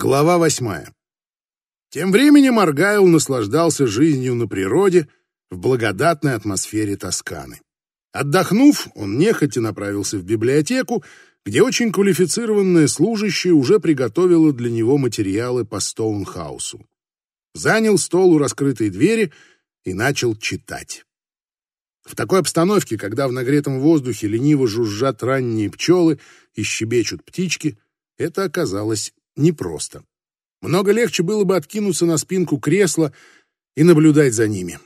Глава восьмая. Тем временем Аргайл наслаждался жизнью на природе в благодатной атмосфере Тосканы. Отдохнув, он нехотя направился в библиотеку, где очень квалифицированная служащая уже приготовила для него материалы по Стоунхаусу. Занял стол у раскрытой двери и начал читать. В такой обстановке, когда в нагретом воздухе лениво жужжат ранние пчелы и щебечут птички, это оказалось непросто. Много легче было бы откинуться на спинку кресла и наблюдать за ними.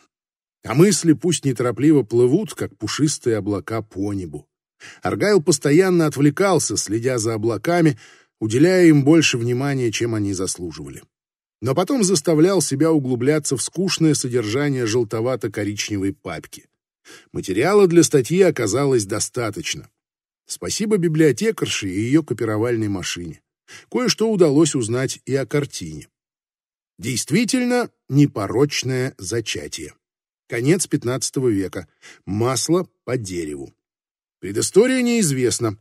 А мысли пусть неторопливо плывут, как пушистые облака по небу. Аргайл постоянно отвлекался, следя за облаками, уделяя им больше внимания, чем они заслуживали. Но потом заставлял себя углубляться в скучное содержание желтовато-коричневой папки. Материала для статьи оказалось достаточно. Спасибо библиотекарше и ее копировальной машине. Кое-что удалось узнать и о картине. Действительно, непорочное зачатие. Конец XV века. Масло по дереву. Предыстория неизвестна.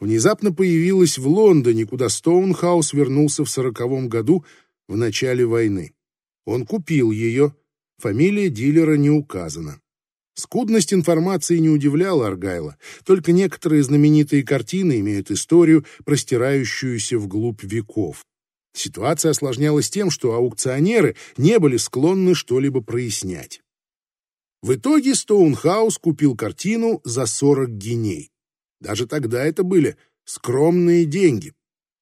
Внезапно появилась в Лондоне, куда Стоунхаус вернулся в сороковом году в начале войны. Он купил ее. Фамилия дилера не указана. Скудность информации не удивляла Аргайла, только некоторые знаменитые картины имеют историю, простирающуюся вглубь веков. Ситуация осложнялась тем, что аукционеры не были склонны что-либо прояснять. В итоге Стоунхаус купил картину за 40 геней. Даже тогда это были скромные деньги.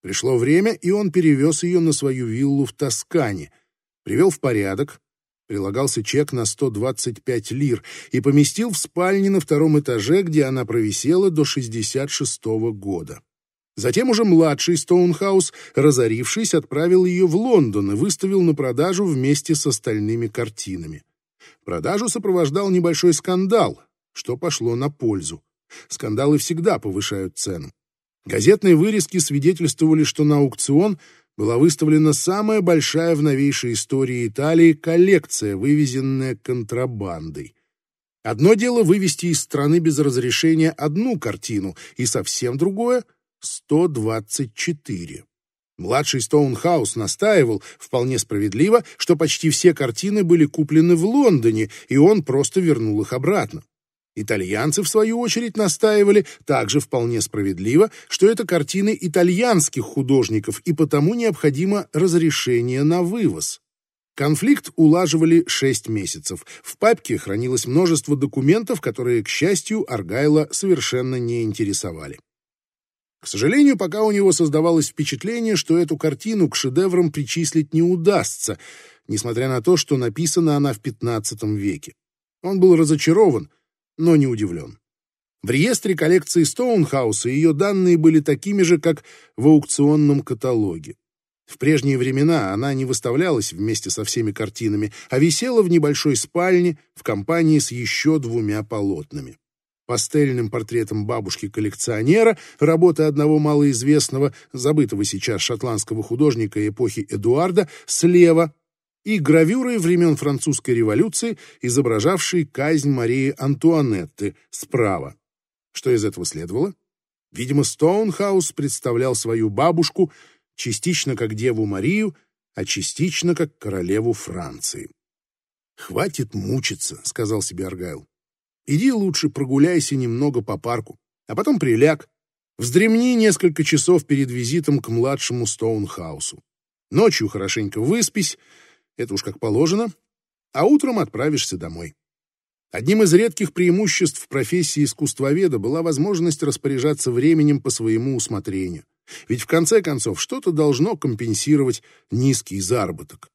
Пришло время, и он перевез ее на свою виллу в Тоскане, привел в порядок, прилагался чек на 125 лир и поместил в спальне на втором этаже, где она провисела до 66 -го года. Затем уже младший Стоунхаус, разорившись, отправил ее в Лондон и выставил на продажу вместе с остальными картинами. Продажу сопровождал небольшой скандал, что пошло на пользу. Скандалы всегда повышают цену. Газетные вырезки свидетельствовали, что на аукцион – была выставлена самая большая в новейшей истории Италии коллекция, вывезенная контрабандой. Одно дело вывести из страны без разрешения одну картину, и совсем другое — 124. Младший Стоунхаус настаивал, вполне справедливо, что почти все картины были куплены в Лондоне, и он просто вернул их обратно. Итальянцы, в свою очередь, настаивали, также вполне справедливо, что это картины итальянских художников и потому необходимо разрешение на вывоз. Конфликт улаживали шесть месяцев. В папке хранилось множество документов, которые, к счастью, Аргайла совершенно не интересовали. К сожалению, пока у него создавалось впечатление, что эту картину к шедеврам причислить не удастся, несмотря на то, что написана она в XV веке. Он был разочарован, но не удивлен. В реестре коллекции Стоунхауса ее данные были такими же, как в аукционном каталоге. В прежние времена она не выставлялась вместе со всеми картинами, а висела в небольшой спальне в компании с еще двумя полотнами. Пастельным портретом бабушки-коллекционера, работы одного малоизвестного, забытого сейчас шотландского художника эпохи Эдуарда, слева и гравюрой времен французской революции, изображавшей казнь Марии Антуанетты справа. Что из этого следовало? Видимо, Стоунхаус представлял свою бабушку частично как Деву Марию, а частично как королеву Франции. «Хватит мучиться», — сказал себе Аргайл. «Иди лучше прогуляйся немного по парку, а потом приляг. Вздремни несколько часов перед визитом к младшему Стоунхаусу. Ночью хорошенько выспись, это уж как положено, а утром отправишься домой. Одним из редких преимуществ профессии искусствоведа была возможность распоряжаться временем по своему усмотрению. Ведь в конце концов что-то должно компенсировать низкий заработок.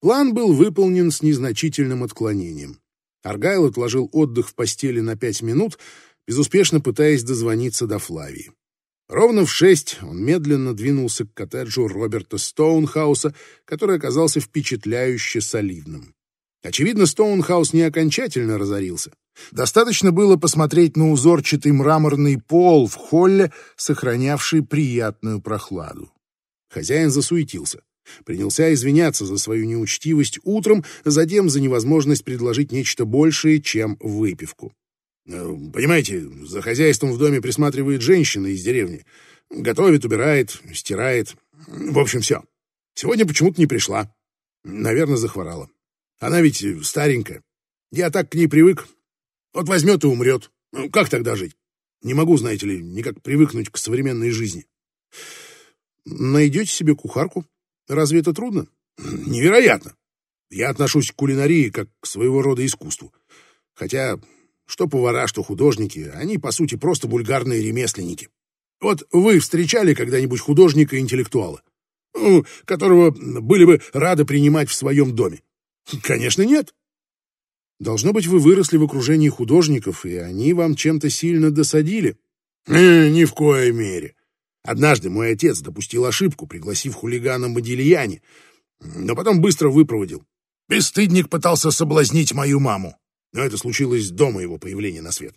План был выполнен с незначительным отклонением. Аргайл отложил отдых в постели на пять минут, безуспешно пытаясь дозвониться до Флавии. Ровно в шесть он медленно двинулся к коттеджу Роберта Стоунхауса, который оказался впечатляюще солидным. Очевидно, Стоунхаус не окончательно разорился. Достаточно было посмотреть на узорчатый мраморный пол в холле, сохранявший приятную прохладу. Хозяин засуетился. Принялся извиняться за свою неучтивость утром, затем за невозможность предложить нечто большее, чем выпивку. Э, понимаете, за хозяйством в доме присматривает женщина из деревни. Готовит, убирает, стирает. В общем, все. Сегодня почему-то не пришла. Наверное, захворала. Она ведь старенькая. Я так к ней привык. Вот возьмет и умрет. Ну, как тогда жить? Не могу, знаете ли, никак привыкнуть к современной жизни. Найдете себе кухарку? Разве это трудно? Невероятно. Я отношусь к кулинарии как к своего рода искусству. Хотя, что повара, что художники, они, по сути, просто вульгарные ремесленники. Вот вы встречали когда-нибудь художника-интеллектуала, ну, которого были бы рады принимать в своем доме? Конечно, нет. Должно быть, вы выросли в окружении художников, и они вам чем-то сильно досадили. Э, ни в коей мере. Однажды мой отец допустил ошибку, пригласив хулигана Модильяне, но потом быстро выпроводил. Бесстыдник пытался соблазнить мою маму, но это случилось до моего появления на свет.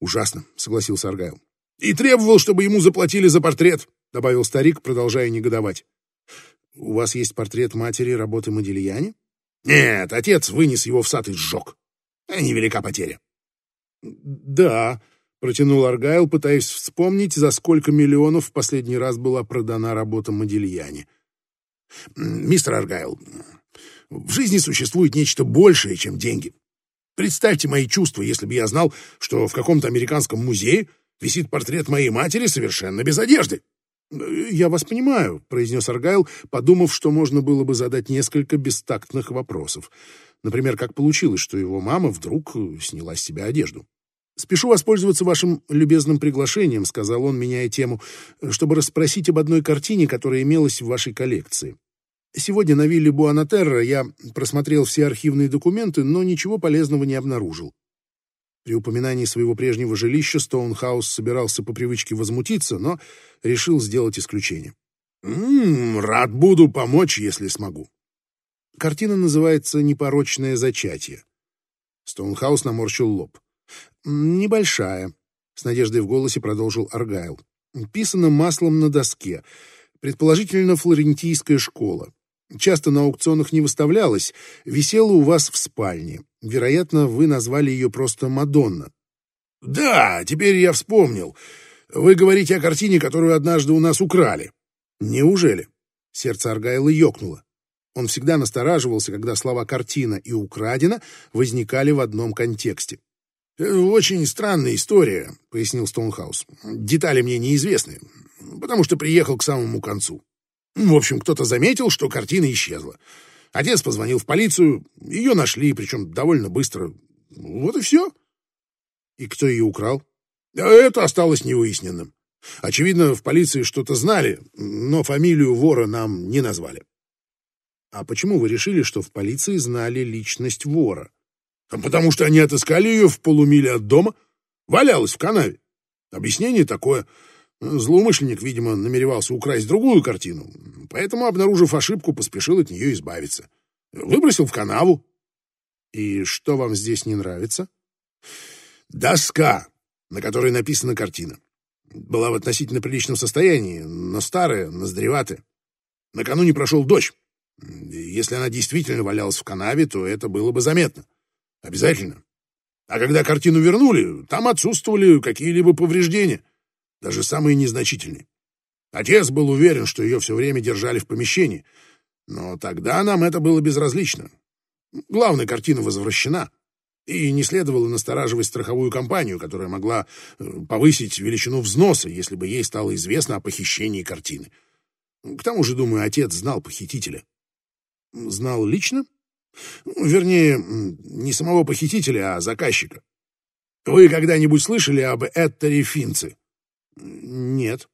Ужасно, согласился Аргайл. И требовал, чтобы ему заплатили за портрет, добавил старик, продолжая негодовать. У вас есть портрет матери работы Модильяне? Нет, отец вынес его в сад и сжег. Невелика потеря. Да, протянул Аргайл, пытаясь вспомнить, за сколько миллионов в последний раз была продана работа Модильяне. Мистер Аргайл, в жизни существует нечто большее, чем деньги. Представьте мои чувства, если бы я знал, что в каком-то американском музее висит портрет моей матери совершенно без одежды. «Я вас понимаю», — произнес Аргайл, подумав, что можно было бы задать несколько бестактных вопросов. Например, как получилось, что его мама вдруг сняла с себя одежду. «Спешу воспользоваться вашим любезным приглашением», — сказал он, меняя тему, «чтобы расспросить об одной картине, которая имелась в вашей коллекции. Сегодня на вилле Буанатерра я просмотрел все архивные документы, но ничего полезного не обнаружил. При упоминании своего прежнего жилища Стоунхаус собирался по привычке возмутиться, но решил сделать исключение. «М -м, «Рад буду помочь, если смогу». Картина называется «Непорочное зачатие». Стоунхаус наморщил лоб. «Небольшая», — с надеждой в голосе продолжил Аргайл. «Писано маслом на доске. Предположительно, флорентийская школа. Часто на аукционах не выставлялась, висела у вас в спальне. Вероятно, вы назвали ее просто «Мадонна». «Да, теперь я вспомнил. Вы говорите о картине, которую однажды у нас украли». «Неужели?» Сердце Аргайла ёкнуло. Он всегда настораживался, когда слова «картина» и «украдено» возникали в одном контексте. «Э, «Очень странная история», — пояснил Стоунхаус. «Детали мне неизвестны, потому что приехал к самому концу. В общем, кто-то заметил, что картина исчезла. Отец позвонил в полицию, ее нашли, причем довольно быстро. Вот и все». «И кто ее украл?» «Это осталось невыясненным. Очевидно, в полиции что-то знали, но фамилию вора нам не назвали». А почему вы решили, что в полиции знали личность вора? Потому что они отыскали ее в полумиле от дома. Валялась в канаве. Объяснение такое. Злоумышленник, видимо, намеревался украсть другую картину, поэтому, обнаружив ошибку, поспешил от нее избавиться. Выбросил в канаву. И что вам здесь не нравится? Доска, на которой написана картина. Была в относительно приличном состоянии, но старая, ноздреватая. Накануне прошел дождь. Если она действительно валялась в канаве, то это было бы заметно. Обязательно. А когда картину вернули, там отсутствовали какие-либо повреждения, даже самые незначительные. Отец был уверен, что ее все время держали в помещении, но тогда нам это было безразлично. Главная картина возвращена, и не следовало настораживать страховую компанию, которая могла э, повысить величину взноса, если бы ей стало известно о похищении картины. К тому же, думаю, отец знал похитителя. Знал лично? Вернее, не самого похитителя, а заказчика. Вы когда-нибудь слышали об Эттере Финце? Нет.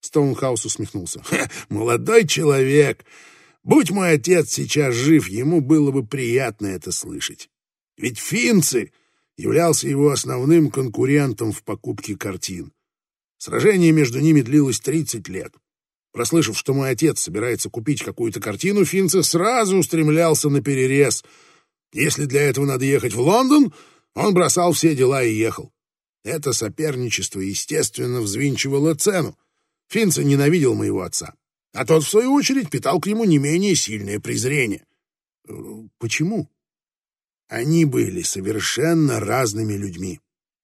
Стоунхаус усмехнулся. Молодой человек. Будь мой отец сейчас жив, ему было бы приятно это слышать. Ведь Финцы являлся его основным конкурентом в покупке картин. Сражение между ними длилось 30 лет. Прослышав, что мой отец собирается купить какую-то картину, Финце сразу устремлялся на перерез. Если для этого надо ехать в Лондон, он бросал все дела и ехал. Это соперничество, естественно, взвинчивало цену. Финце ненавидел моего отца, а тот, в свою очередь, питал к нему не менее сильное презрение. Почему? Они были совершенно разными людьми.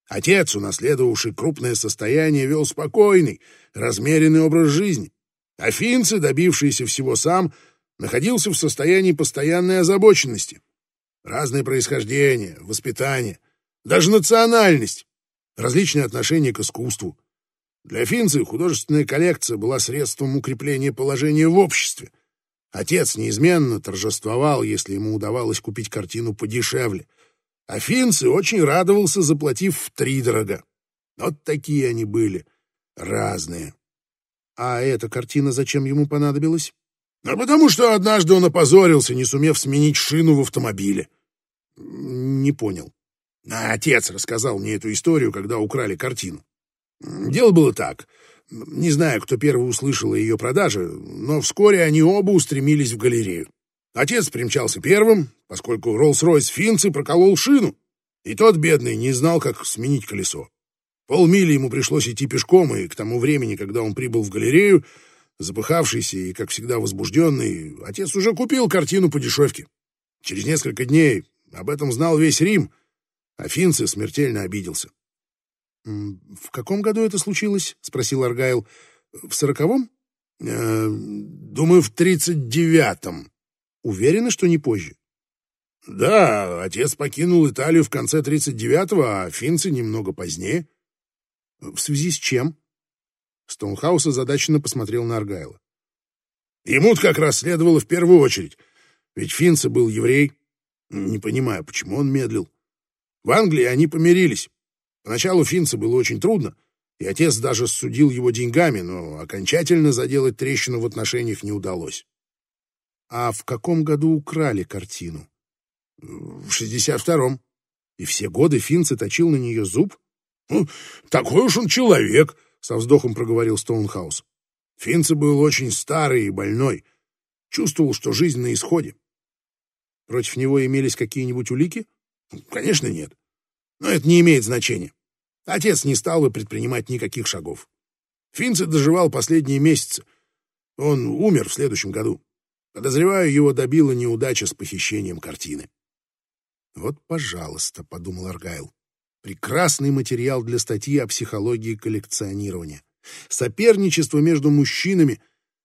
Отец, унаследовавший крупное состояние, вел спокойный, размеренный образ жизни. Афинцы, добившиеся всего сам, находился в состоянии постоянной озабоченности. Разное происхождение, воспитание, даже национальность, различные отношения к искусству. Для Финцы художественная коллекция была средством укрепления положения в обществе. Отец неизменно торжествовал, если ему удавалось купить картину подешевле. А Финцы очень радовался, заплатив втридорога. Вот такие они были, разные. А эта картина зачем ему понадобилась? А потому что однажды он опозорился, не сумев сменить шину в автомобиле. Не понял. Отец рассказал мне эту историю, когда украли картину. Дело было так. Не знаю, кто первый услышал о ее продаже, но вскоре они оба устремились в галерею. Отец примчался первым, поскольку Роллс-Ройс Финцы проколол шину, и тот, бедный, не знал, как сменить колесо. Полмили ему пришлось идти пешком, и к тому времени, когда он прибыл в галерею, запыхавшийся и, как всегда, возбужденный, отец уже купил картину по дешевке. Через несколько дней об этом знал весь Рим, а Финцы смертельно обиделся. «В каком году это случилось?» — спросил Аргайл. «В сороковом?» э, «Думаю, в тридцать девятом». «Уверены, что не позже?» «Да, отец покинул Италию в конце тридцать девятого, а финцы немного позднее». «В связи с чем?» Стоунхаус озадаченно посмотрел на Аргайла. «Ему-то как раз следовало в первую очередь, ведь Финца был еврей. Не понимаю, почему он медлил. В Англии они помирились. Поначалу Финца было очень трудно, и отец даже судил его деньгами, но окончательно заделать трещину в отношениях не удалось. А в каком году украли картину? В шестьдесят втором. И все годы Финца точил на нее зуб? Ну, такой уж он человек, со вздохом проговорил Стоунхаус. Финца был очень старый и больной. Чувствовал, что жизнь на исходе. Против него имелись какие-нибудь улики? Конечно, нет. Но это не имеет значения. Отец не стал бы предпринимать никаких шагов. Финце доживал последние месяцы. Он умер в следующем году. Подозреваю, его добила неудача с похищением картины. «Вот, пожалуйста», — подумал Аргайл, — «прекрасный материал для статьи о психологии коллекционирования. Соперничество между мужчинами,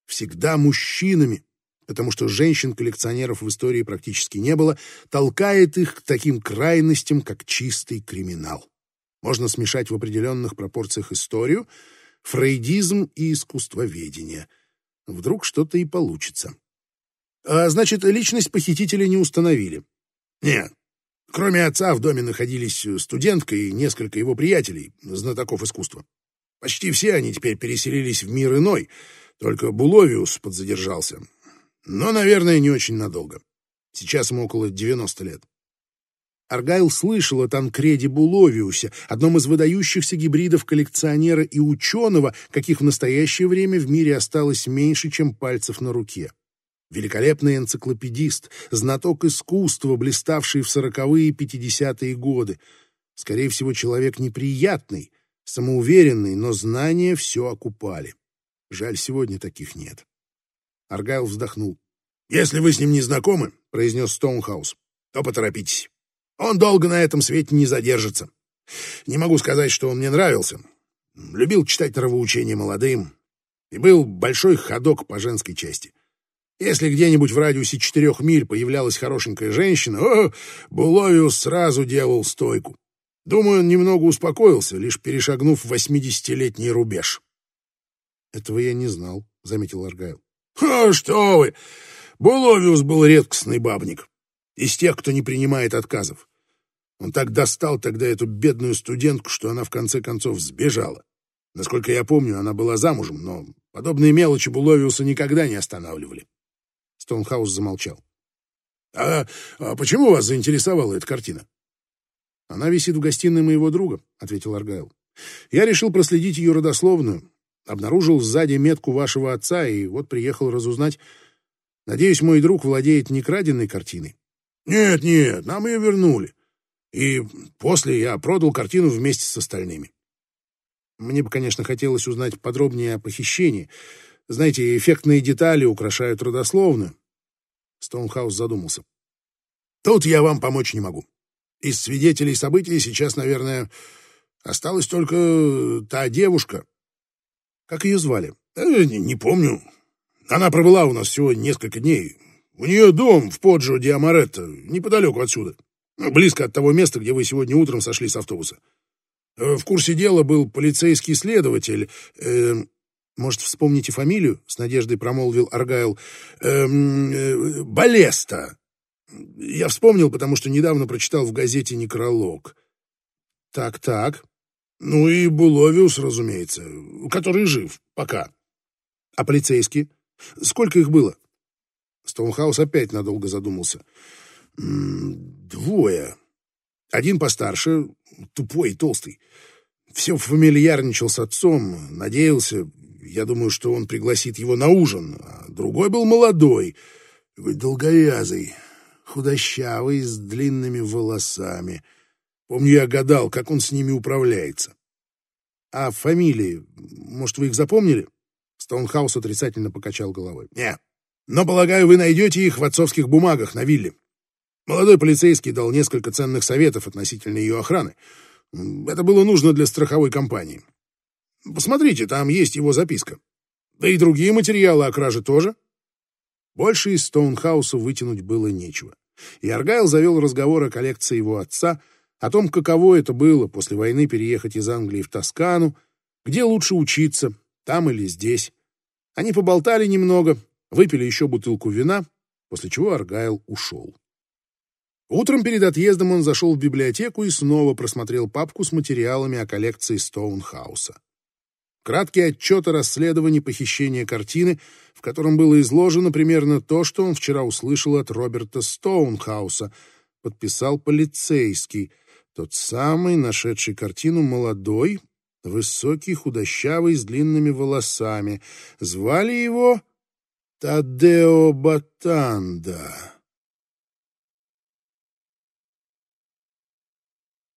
всегда мужчинами, потому что женщин-коллекционеров в истории практически не было, толкает их к таким крайностям, как чистый криминал. Можно смешать в определенных пропорциях историю, фрейдизм и искусствоведение. Вдруг что-то и получится. А значит, личность похитителя не установили? Нет. Кроме отца в доме находились студентка и несколько его приятелей, знатоков искусства. Почти все они теперь переселились в мир иной, только Буловиус подзадержался. Но, наверное, не очень надолго. Сейчас ему около 90 лет. Аргайл слышал о Танкреде Буловиусе, одном из выдающихся гибридов коллекционера и ученого, каких в настоящее время в мире осталось меньше, чем пальцев на руке. Великолепный энциклопедист, знаток искусства, блиставший в сороковые и пятидесятые годы. Скорее всего, человек неприятный, самоуверенный, но знания все окупали. Жаль, сегодня таких нет. Аргайл вздохнул. «Если вы с ним не знакомы, — произнес Стоунхаус, — то поторопитесь. Он долго на этом свете не задержится. Не могу сказать, что он мне нравился. Любил читать нравоучения молодым. И был большой ходок по женской части. Если где-нибудь в радиусе четырех миль появлялась хорошенькая женщина, о, Буловиус сразу делал стойку. Думаю, он немного успокоился, лишь перешагнув восьмидесятилетний рубеж. «Этого я не знал», — заметил Аргайл. «А что вы! Буловиус был редкостный бабник из тех, кто не принимает отказов. Он так достал тогда эту бедную студентку, что она в конце концов сбежала. Насколько я помню, она была замужем, но подобные мелочи Буловиуса никогда не останавливали. Стоунхаус замолчал. «А, а почему вас заинтересовала эта картина?» «Она висит в гостиной моего друга», — ответил Аргайл. «Я решил проследить ее родословную. Обнаружил сзади метку вашего отца, и вот приехал разузнать. Надеюсь, мой друг владеет не краденной картиной. Нет, нет, нам ее вернули. И после я продал картину вместе с остальными. Мне бы, конечно, хотелось узнать подробнее о похищении. Знаете, эффектные детали украшают родословную. Стоунхаус задумался. Тут я вам помочь не могу. Из свидетелей событий сейчас, наверное, Осталась только та девушка. Как ее звали? Э, не, не помню. Она пробыла у нас всего несколько дней. У нее дом в Поджо ди Амаретто, неподалеку отсюда. Ну, близко от того места, где вы сегодня утром сошли с автобуса. Э, в курсе дела был полицейский следователь. Э, может, вспомните фамилию? С надеждой промолвил Аргайл. Э, э, Балеста. Я вспомнил, потому что недавно прочитал в газете некролог. Так-так. Ну и Буловиус, разумеется, который жив пока. А полицейские? Сколько их было? Стоунхаус опять надолго задумался. Двое. Один постарше, тупой и толстый. Все фамильярничал с отцом, надеялся, я думаю, что он пригласит его на ужин. А другой был молодой, долговязый, худощавый, с длинными волосами. Помню, я гадал, как он с ними управляется. А фамилии, может, вы их запомнили? Стоунхаус отрицательно покачал головой. Не, но, полагаю, вы найдете их в отцовских бумагах на вилле. Молодой полицейский дал несколько ценных советов относительно ее охраны. Это было нужно для страховой компании. Посмотрите, там есть его записка. Да и другие материалы о краже тоже. Больше из Стоунхауса вытянуть было нечего. И Аргайл завел разговор о коллекции его отца, о том, каково это было после войны переехать из Англии в Тоскану, где лучше учиться, там или здесь. Они поболтали немного, выпили еще бутылку вина, после чего Аргайл ушел. Утром перед отъездом он зашел в библиотеку и снова просмотрел папку с материалами о коллекции Стоунхауса. Краткий отчет о расследовании похищения картины, в котором было изложено примерно то, что он вчера услышал от Роберта Стоунхауса, подписал полицейский, тот самый, нашедший картину молодой, высокий, худощавый, с длинными волосами. Звали его Тадео Батанда.